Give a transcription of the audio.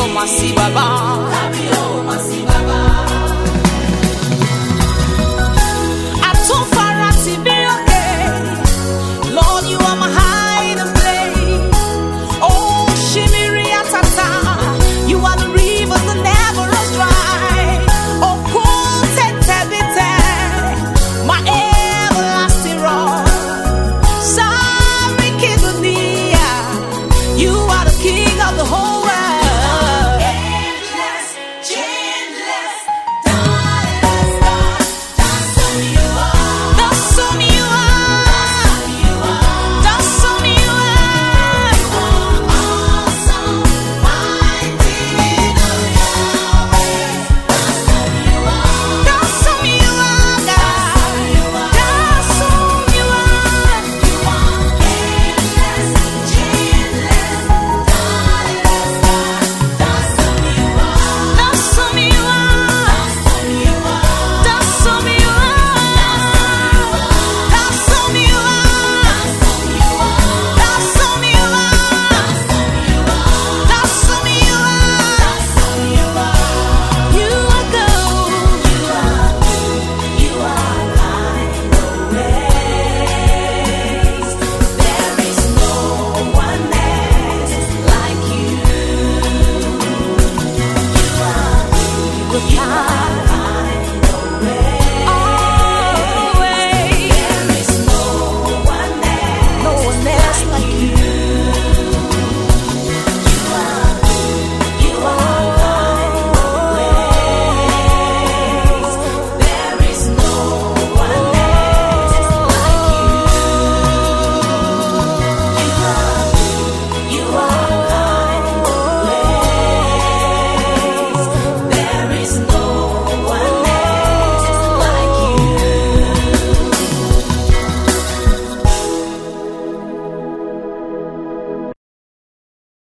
o masi baba. Masi baba. 一